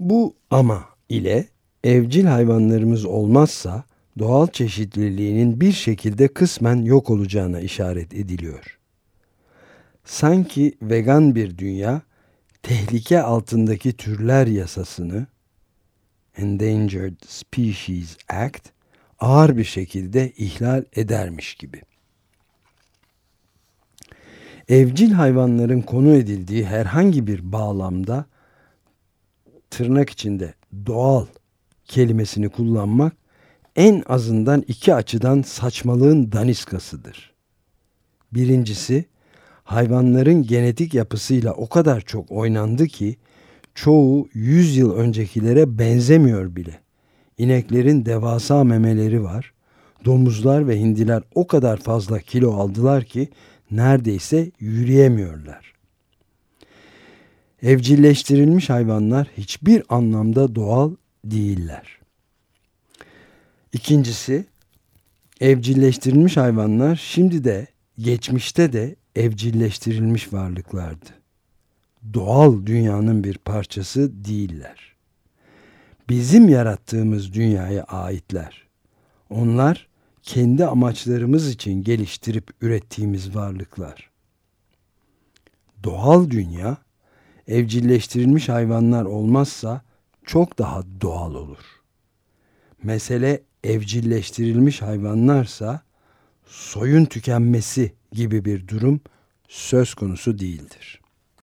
Bu ama ile evcil hayvanlarımız olmazsa doğal çeşitliliğinin bir şekilde kısmen yok olacağına işaret ediliyor. Sanki vegan bir dünya tehlike altındaki türler yasasını Endangered Species Act ağır bir şekilde ihlal edermiş gibi. Evcil hayvanların konu edildiği herhangi bir bağlamda tırnak içinde doğal kelimesini kullanmak en azından iki açıdan saçmalığın daniskasıdır. Birincisi, hayvanların genetik yapısıyla o kadar çok oynandı ki çoğu 100 yıl öncekilere benzemiyor bile. İneklerin devasa memeleri var. Domuzlar ve hindiler o kadar fazla kilo aldılar ki neredeyse yürüyemiyorlar. Evcilleştirilmiş hayvanlar hiçbir anlamda doğal değiller. İkincisi, evcilleştirilmiş hayvanlar şimdi de geçmişte de evcilleştirilmiş varlıklardı. Doğal dünyanın bir parçası değiller. Bizim yarattığımız dünyaya aitler. Onlar kendi amaçlarımız için geliştirip ürettiğimiz varlıklar. Doğal dünya evcilleştirilmiş hayvanlar olmazsa çok daha doğal olur. Mesele evcilleştirilmiş hayvanlarsa soyun tükenmesi gibi bir durum söz konusu değildir.